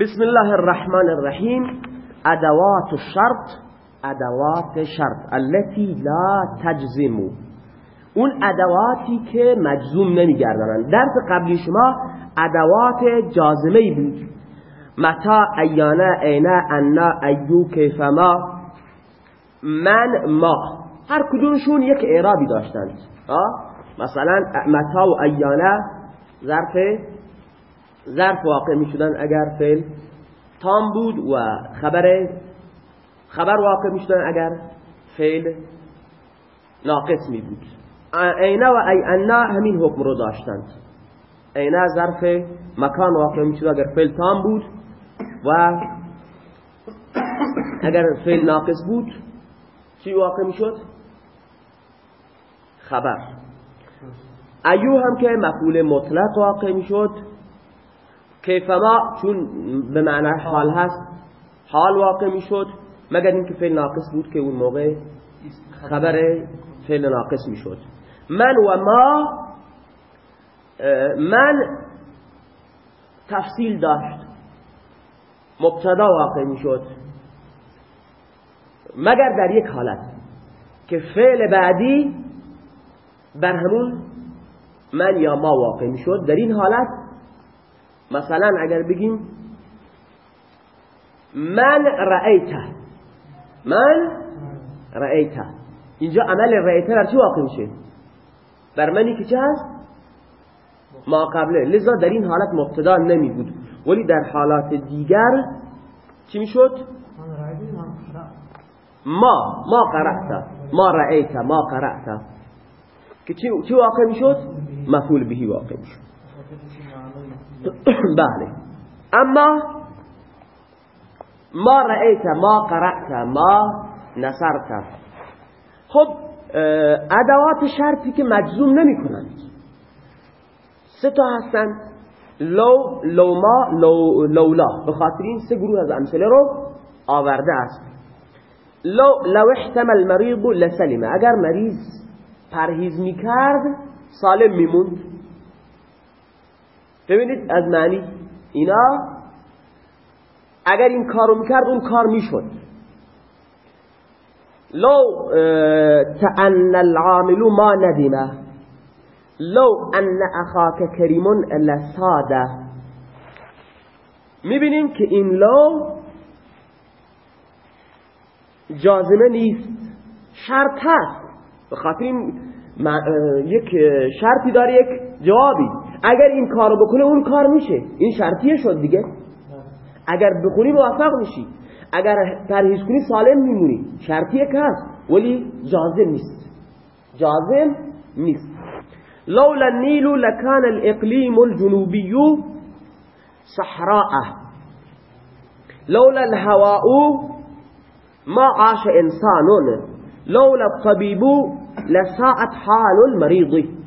بسم الله الرحمن الرحیم. ادوات الشرط ادوات شرط التي لا تجزم. اون ادواتی که مجزوم نمیگردنن درس قبلی شما ادوات جازمه بود. متا ایانا اینا انا ایو کیفما من ما. هر کدومشون یک اعرابی داشتند. مثلا متا و ایانا ظرف ظرف واقع می شدن اگر فعل تام بود و خبر خبر واقع می شدن اگر فعل ناقص می بود اینا و ای انا همین حکم رو داشتند. اینا ظرف مکان واقع می شد اگر فعل تام بود و اگر فعل ناقص بود چی واقع می شد خبر. ایو هم که مفعول مطلق واقع می شد کیفما؟ چون به معنی حال هست. حال واقع می شد مگر اینکه فعل ناقص بود که اون موقع خبر فعل ناقص می شد من و ما من تفصیل داشت. مبتدا واقع می شد مگر در یک حالت که فعل بعدی بر همون من یا ما واقع می شد در این حالت مثلا اگر بگیم من رأیته. من رأیته. اینجا عمل رأیته بر چی واقع میشه؟ بر منی که چه هست؟ ما قبله. لذا در این حالت مبتدا نمی بود ولی در حالات دیگر چی می‌شد؟ ما ما قرأت ما رأیت ما قرأت که چی واقع می‌شد؟ مفعول بهی واقع می‌شد. بله. اما ما رأیت ما قرأت ما نصرت خب ادوات شرطی که مجزوم نمی کنند سه تا هستند لو لوما لو لولا. به خاطر این سه گروه از امثله رو آورده است. لو لو احتمى المريض لسلم اگر مریض پرهیز می‌کرد سالم میموند. ببینید از معنی اینا اگر این کارو می‌کرد اون کار می‌شد. لو تأنى العامل ما ندم. لو ان اخاک کریم لساده می‌بینیم که این لو جازمه نیست. شرط هست. به خاطر یک شرطی داره یک جوابی. اگر این کارو بکنه اون کار میشه. این شرطیه شد دیگه. اگر بخونی موفق میشی. اگر پرهیز کنی سالم میمونی. شرطیه که هست ولی جازم نیست. جازم نیست. لولا النيل لكان الإقليم الجنوبي صحراء. لولا الهواء ما عاش إنسان لولا الطبيب لساءت حال المريض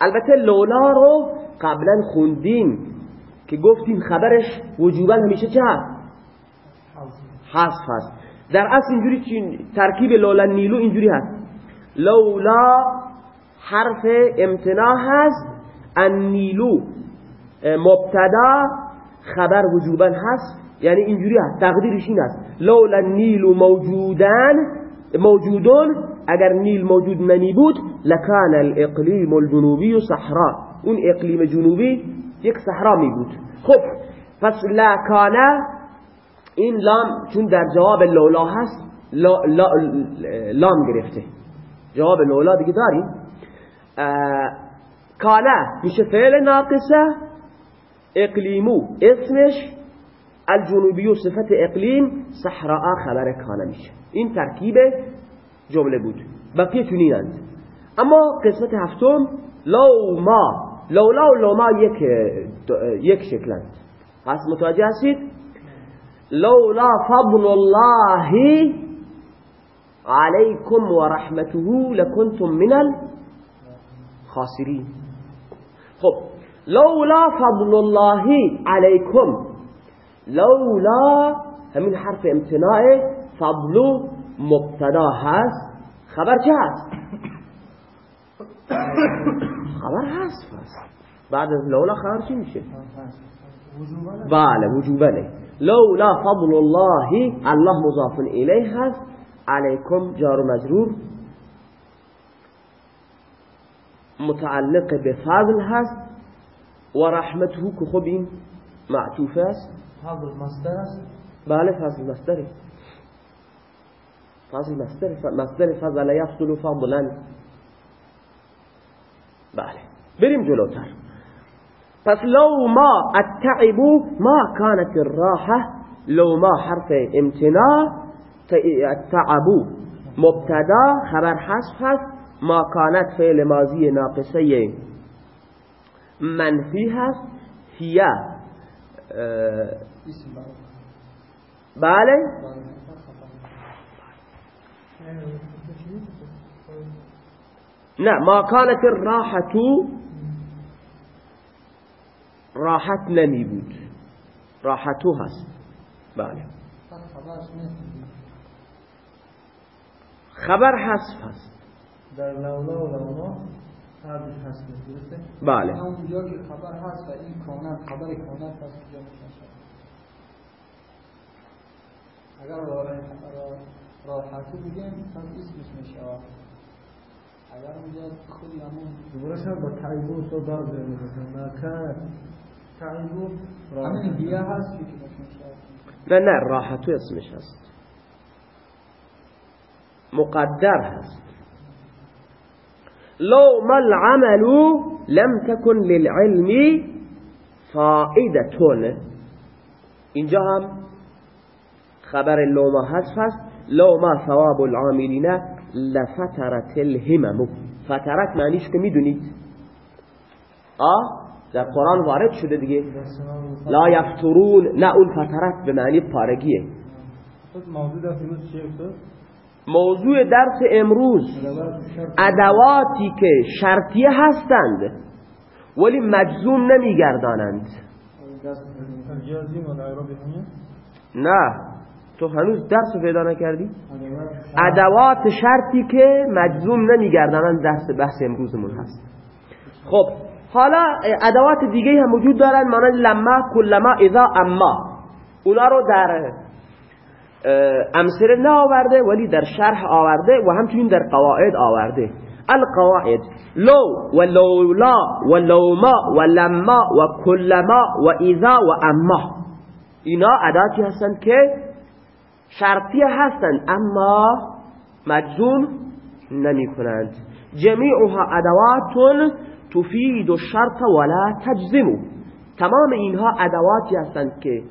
البته لولا رو قبلا خوندیم که گفتیم خبرش وجوبا همیشه چه هست حذف هست در اصل اینجوری ترکیب لولا نیلو اینجوری هست. لولا حرف امتناع هست النیلو مبتدا خبر وجوبا هست یعنی اینجوری هست تقدیرش این هست لولا نیلو موجودن موجودون اگر نیل موجود نمی بود لکان الاقلیم الجنوبی و صحرا اون اقلیم جنوبی یک صحرا می بود. خب پس لکانه این لام چون در جواب لولا هست لا لا لام گرفته. جواب لولا دیگه داریم کانه میشه فعل ناقصه اقلیمو اسمش الجنوبی و صفت اقلیم صحراء خبر کانه میشه. این ترکیب جمله بود. بقیه چنینند اما قسمت هفتم لو ما لولا و لوما یک یک شکلند پس متوجه هستید؟ لولا فضل الله عليكم ورحمته لكنتم من الخاسرين خب لولا فضل الله عليكم لولا همین حرف امتناع فضل مبتدا هست خبر چه هست؟ خبر هست بعد لولا خبر چی میشه؟ بله وجوبنه لولا فضل الله الله مضاف الیه هست. علیکم جار مجرور. متعلق به فضل هست. و رحمته که خب این معطوف است. فضل مصدر است. بله فضل مصدره. فضل مصدر مصدر فضل یفضل فضلا. بله. بریم جلوتر. پس لو ما التعبو ما كانت الراحة لو ما حرف امتناع التعبو مبتدا خبر حذف هست. ما كانت فعل ماضی ناقصه منفی هست. هي بله. نه ما كانت الراحة راحت نمی بود. راحتو هست. بله. خبر حذف هست. در لولا و لولا تعبیر هست. درسته؟ بله. اونجا که خبر هست و این کانت خبر کانت هست میشه اگر راحتی بگیم مثلا اسمش میشه شد با تعیبو تو باز مثلا که تعیبو همین دیگه هست نه نه راحتو اسمش هست. مقدر هست. لو ما العمل لم تكن للعلم فائدة اینجا هم خبر لو ما هست هست. لو ما ثواب العاملین لفترت الهمم. فترت معنیش که می‌دونید. آه در قرآن وارد شده دیگه. لا یفترون نه اون فترت به معنی پارگیه. موضوع درس امروز ادواتی که شرطیه هستند ولی مجزوم نمیگردانند. نه. تو هنوز درس پیدا نکردی؟ ادوات شرطی که مجزوم نمیگردانند درس بحث امروزمون هست. خب حالا ادوات دیگه هم وجود دارن مانند لما کلما اذا اما. اونا رو در امثله نه آورده ولی در شرح آورده و همچنین در قواعد آورده. القواعد لو و لولا و لوما و لما و کلما و اذا و اما. اینا اداتی هستند که شرطی هستند اما مجزوم نمی کنند جمیعها ادوات تفید الشرط ولا تجزم. تمام اینها ادواتی هستند که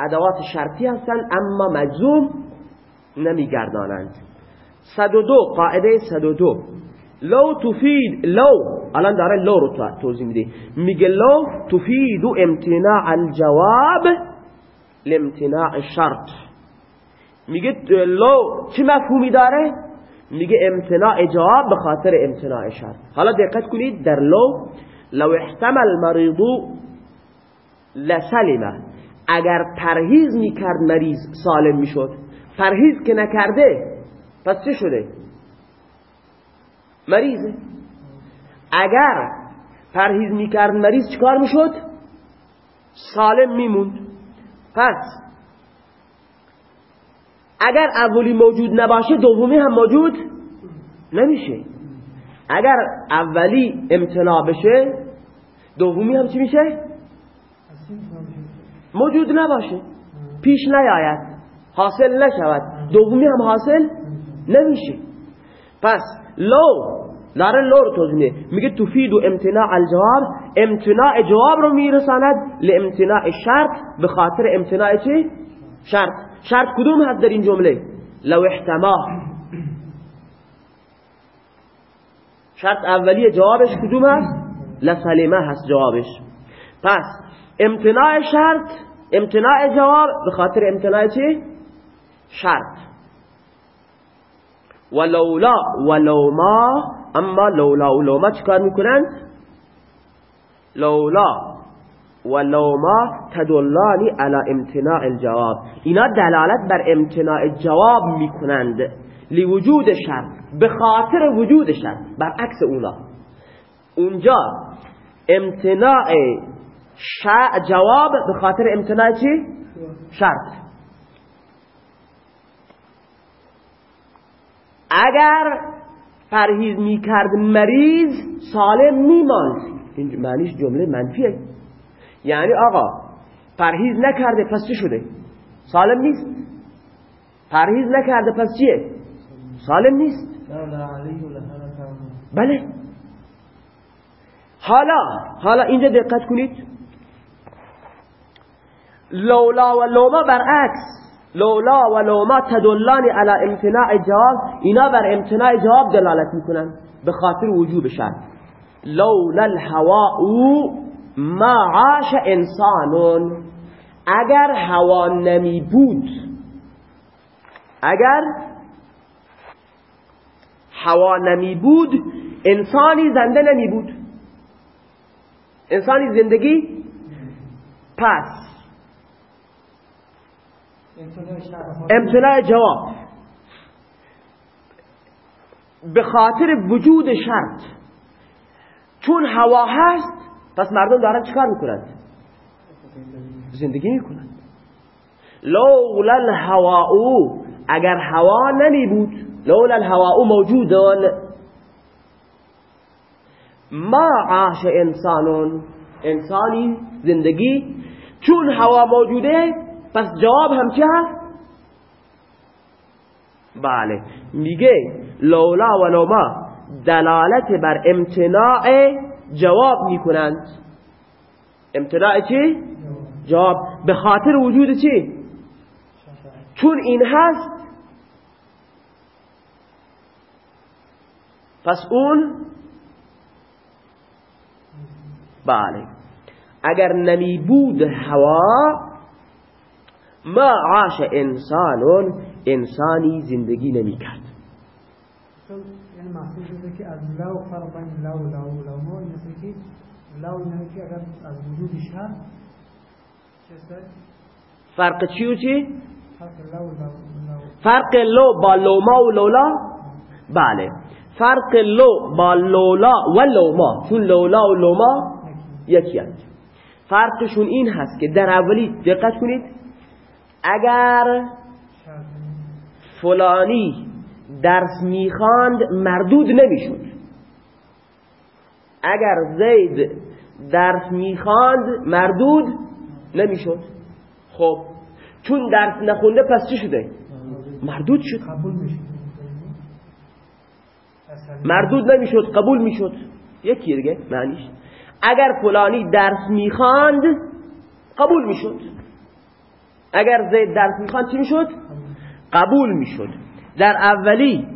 ادوات شرطی هستند اما مجزوم نمیگردانند. 102 قاعده 102 لو تفيد لو الان داره لو رو توضیح میده. میگه لو تفيد امتناع الجواب لامتناع الشرط. میگه لو چه مفهومی داره؟ میگه امتناع جواب به خاطر امتناع شرط حالا دقت کنید در لو لو احتمل مریضو لسلمه اگر پرهیز می‌کرد مریض سالم می‌شد. پرهیز که نکرده پس چه شده؟ مریضه اگر پرهیز می‌کرد مریض چکار می‌شد؟ سالم میموند. پس اگر اولی موجود نباشه دومی هم موجود نمیشه. اگر اولی امتناع بشه دومی هم چی میشه؟ موجود نباشه. پیش نیاید. حاصل نشود. دومی هم حاصل نمیشه. پس لو داره لو رو توضیح میگه تفید و امتناع الجواب. امتناع جواب رو میرساند لامتناع شرط. به خاطر امتناع چی؟ شرط. شرط کدوم هست در این جمله؟ لو احتما. شرط اولیه جوابش کدوم هست لسلمه هست جوابش. پس امتناع شرط امتناع جواب به خاطر امتناع چی؟ شرط. ولولا ولوما اما لولا و لوما چکار می‌کنند لولا. و لوما تدلانی على امتناع الجواب. اینا دلالت بر امتناع جواب می‌کنند لوجود شرط به خاطر وجود شرط برعکس اونا. اونجا امتناع جواب به خاطر امتناع چی؟ شرط اگر پرهیز می‌کرد مریض سالم میماند. این معنیش جمله منفیه. یعنی آقا پرهیز نکرده پس چی شده؟ سالم نیست. پرهیز نکرده پس چیه؟ سالم نیست. بله. حالا حالا اینجا دقت کنید. لولا و لوما برعکس. لولا و لوما تدلانی على امتناع جواب. اینا بر امتناع جواب دلالت می‌کنن. به خاطر وجوب شرط. لولا الهواء ما عاش انسان اگر هوا نمی بود. اگر هوا نمی بود انسانی زنده نمی بود. انسانی زندگی پس. امتناع جواب. به خاطر وجود شرط. چون هوا هست پس مردم دارن چکار می‌کنند زندگی می‌کنند لولا الهواء اگر هوا نمی بود لولا الهواء موجودان ما عاش انسانون انسانی زندگی. چون هوا موجوده پس جواب هم چه هست؟ بله. میگه لولا و لوما دلالت بر امتناع جواب می‌کنند. امتناع چی؟ جواب. به خاطر وجود چی؟ چون این هست. پس اون بله. اگر نمی بود هوا ما عاش انسان انسانی زندگی نمی کرد یعنی محصول که از لو فرق بین لو لو لو این که لو یعنی که اگر از وجودش هست فرق چی و چی؟ فرق لو لو فرق لو با لوما و لولا؟ بله. فرق لو با لولا و لوما. چون لولا و لوما یکی هست. فرقشون این هست که در اولی دقت کنید. اگر فلانی درس می‌خواند مردود نمی‌شد. اگر زید درس می‌خواند مردود نمی‌شد. خب چون درس نخونده پس چی شده؟ مردود شد. مردود نمی‌شد قبول می‌شد. یکی دیگه معنیش. اگر فلانی درس می‌خواند قبول می‌شد. اگر زید درس می‌خوان چی می‌شد؟ قبول می‌شد. در اولی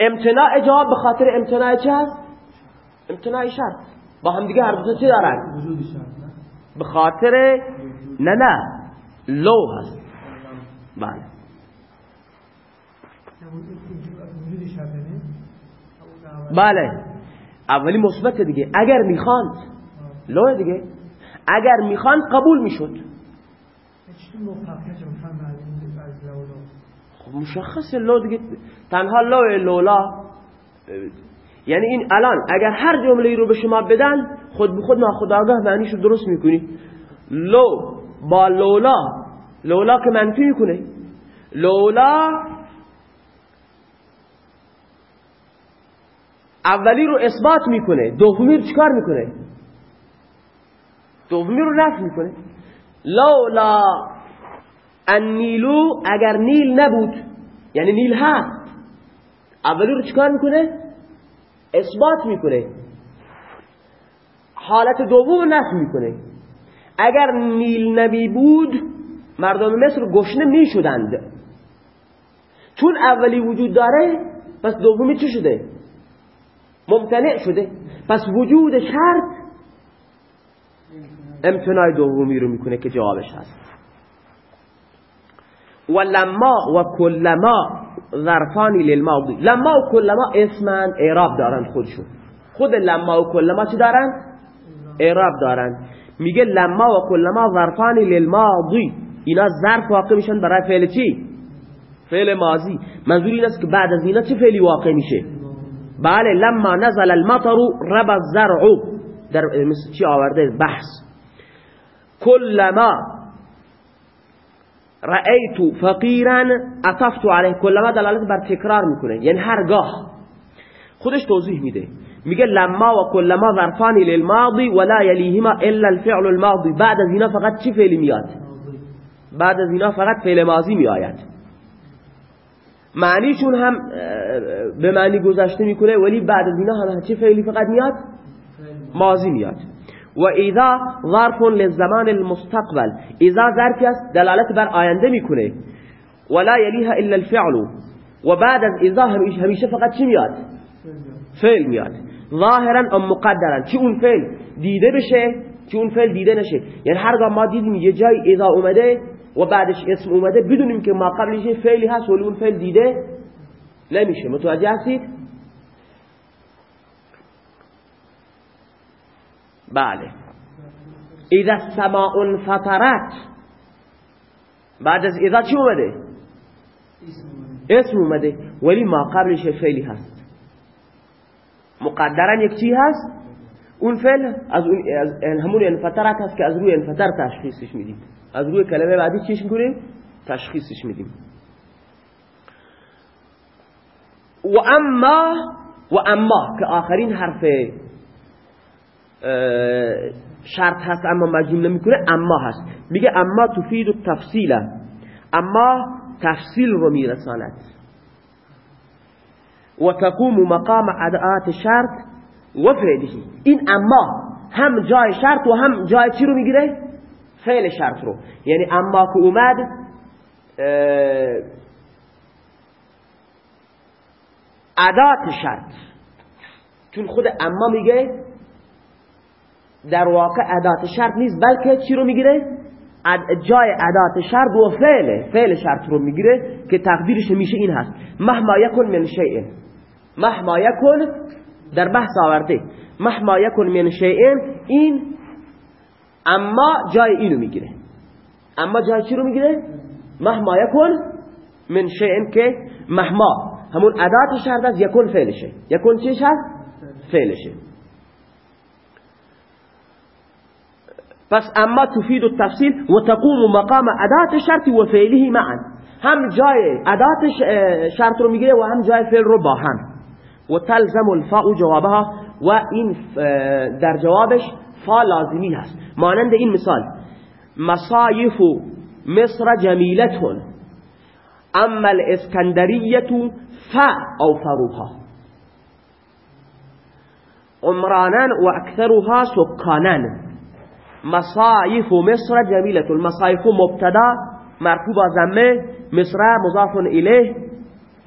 امتناع جواب به خاطر امتناع چه هست؟ امتناع شرط. با هم دیگه هر دو چی دارن؟ به خاطر نه نه. لو هست. بله. بله. اولی مثبت دیگه. اگر می‌خواند لو دیگه. اگر می‌خوان قبول می‌شد. خب مشخص لو دیگه تنها لو لولا یعنی این الان اگر هر جمله رو به شما بدن خود به خود ناخداگاه معنیشو درست می‌کنی. لو با لولا لولا که منفی می‌کنه. لولا اولی رو اثبات می‌کنه دومی رو چکار می‌کنه؟ دومی رو نفی می‌کنه. لولا النیلو اگر نیل نبود یعنی نیل هست اولی رو چکار می‌کنه؟ اثبات می‌کنه. حالت دوم نفی می‌کنه. اگر نیل نبی بود مردم مصر گشنه می‌شدند. چون اولی وجود داره پس دومی چی شده؟ ممتنع شده. پس وجود شرط امتناع دومی رو می‌کنه که جوابش هست. و لما و کلما ظرفانی للماضی. لما و کلما اسمن اعراب دارن خودشون. خود لما و کلما چی دارن؟ اعراب دارن. میگه لما و کلما ظرفانی للماضی. اینا ظرف واقع میشن برای فعل چی؟ فعل ماضی. منظور این است که بعد از اینا چه فعلی واقع میشه؟ بله لما نزل المطر رب الزرع. در چی آورده؟ بحث. کلما رأیت فقیرا اطفت علیه. کلما دلالت بر تکرار می‌کنه. یعنی هرگاه. خودش توضیح میده. میگه لما و کلما ظرفانی للماضی ولا یلیهما الا الفعل الماضی. بعد از اینا فقط چی فعلی میاد؟ بعد از اینا فقط فعل ماضی میآید. معنیشون هم به معنی گذشته می‌کنه ولی بعد از اینا هم چه فعلی فقط میاد؟ ماضی میاد. و اذا ظرف للزمان المستقبل اذا ظرفی است دلالت بر آینده می‌کنه ولا یلیها الا الفعل. و بعد از اذا همیشه فقط چی میاد؟ فعل میاد. ظاهرا ام مقدرا. چی اون فعل؟ دیده بشه. چی اون فعل؟ دیده نشه. یعنی هرگاه ما دیدیم یه جای اذا اومده و بعدش اسم اومده بدونیم که ما قبلش فعلی هست ولی اون فعل دیده نمیشه. متوجه هستید؟ بله. اذا السماء انفطرت بعد از اذا چی اومده؟ اسم اومده. ولی ما قبلش فعلی هست. مقدرا یک چی هست؟ اون فعل از اون از همون انفطرت هست که از روی انفطر تشخیصش میدیم. از روی کلمه بعدی چیش می‌کنیم؟ تشخیصش میدیم. و اما و اما که آخرین حرف شرط هست اما مجموع نمی‌کنه اما هست. میگه اما تفید التفصیل. اما تفصیل رو میرساند. و تقوم مقام ادعات شرط و فعله این اما هم جای شرط و هم جای چی رو می‌گیره؟ فعل شرط رو. یعنی اما که اومد ادات شرط. چون خود اما میگه در واقع ادات شرط نیست بلکه چی رو می‌گیره؟ جای ادات شرط و فعل فعل شرط رو می‌گیره که تقدیرش میشه این هست. مهما یکن من شیء. مهما یکن در بحث آورده. مهما یکن من شیء این اما جای اینو می‌گیره. اما جای چی رو می‌گیره؟ مهما یکن من شیء که مهما. همون ادات شرط است یکن فعلشه. یکن چیش هست؟ فعلشه. پس أما تفید التفصیل و تقوم مقام ادات شرط و فعله معا. هم جای ادات شرط رو میگیره و هم جای فعل رو با هم. و تلزم الفاء جوابها و این در جوابش فا لازمی هست. مانند این مثال. مصایف مصر جمیلتون. اما الاسکندریت ف أو فروها عمرانا و اکثرها سکانان مصایف مصر جمیلت المصایف مبتدا مرفوع با مصر مضاف الیه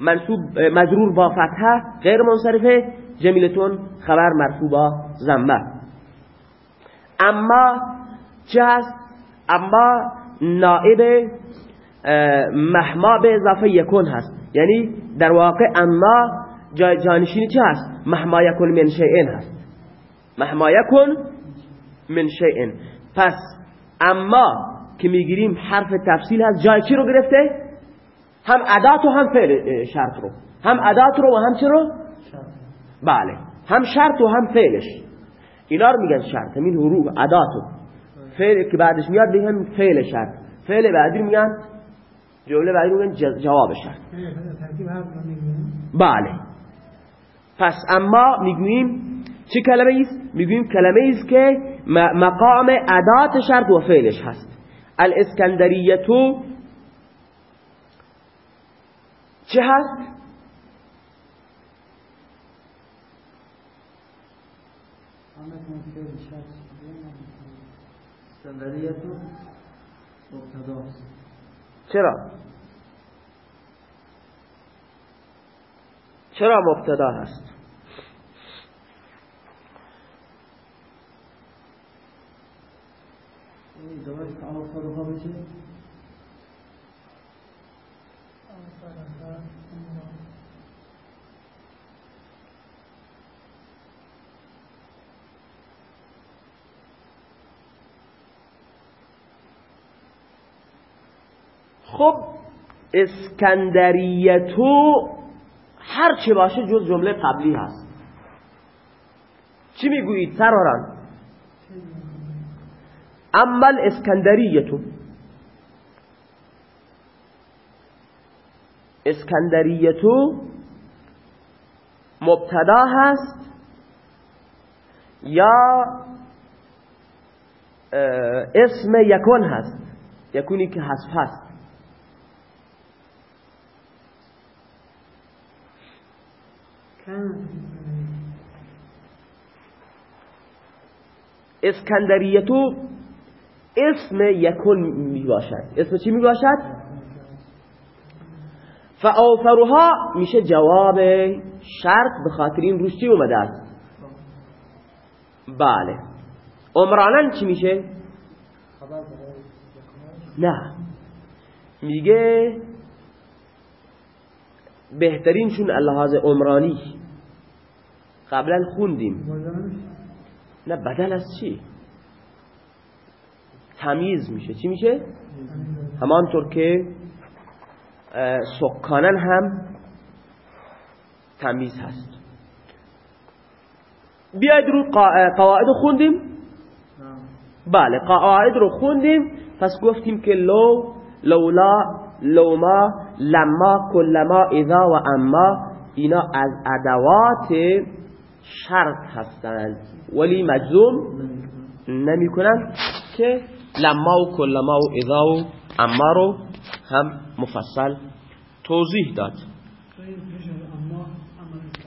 منصوب مجرور با فتحه غیر منصرفه جمیلتون خبر مرفوع با زمه اما چه هست؟ اما نائب مهما به اضافه یکون هست. یعنی در واقع اما جانشینی چه هست؟ مهما یکون من شیئن هست. مهما یکون من شیئن. پس اما که می‌گیریم حرف تفصیل هست جای چی رو گرفته؟ هم ادات و هم فعل شرط رو. هم ادات رو و هم چی رو؟ بله. هم شرط و هم فعلش. اینا رو میگن شرط. همین حروف اداتو فعل که بعدش میاد بگن فعل شرط. فعل بعدی میگن جمله بعدی میگن جواب شرط. بله. پس اما می‌گوییم چه کلمه است می‌گوییم کلمه است که مقام ادات شرط و فعلش هست. الاسکندریتو چه هست؟ چرا؟ چرا مبتدا هست؟ خب اسکندریتو هر چه باشه جز جمله قبلی هست. چی می‌گویید؟ سراران. اما الاسکندریتو اسکندریتو مبتدا هست یا اسم یکون هست یکونی که حذف هست. اسکندریتو اسم یکون می باشد اسم چی می باشد؟ فاوفرها میشه جواب شرط به خاطر این روش چی اومده است؟ بله. عمرانن چی میشه؟ نه. میگه بهترینشون اللحاظ عمرانی. قبلا خوندیم. نه بدل از چی؟ تمیز میشه. چی میشه؟ همانطور که سکانن هم تمیز هست. بیاید رو قواعد خوندیم؟ بله قواعد رو خوندیم. پس گفتیم که لو لولا لوما لما کلما اذا و اما اینا از ادوات شرط هستند. ولی مجزوم نمی کنند که لما و کلما و اذا و اما رو هم مفصل توضیح داد.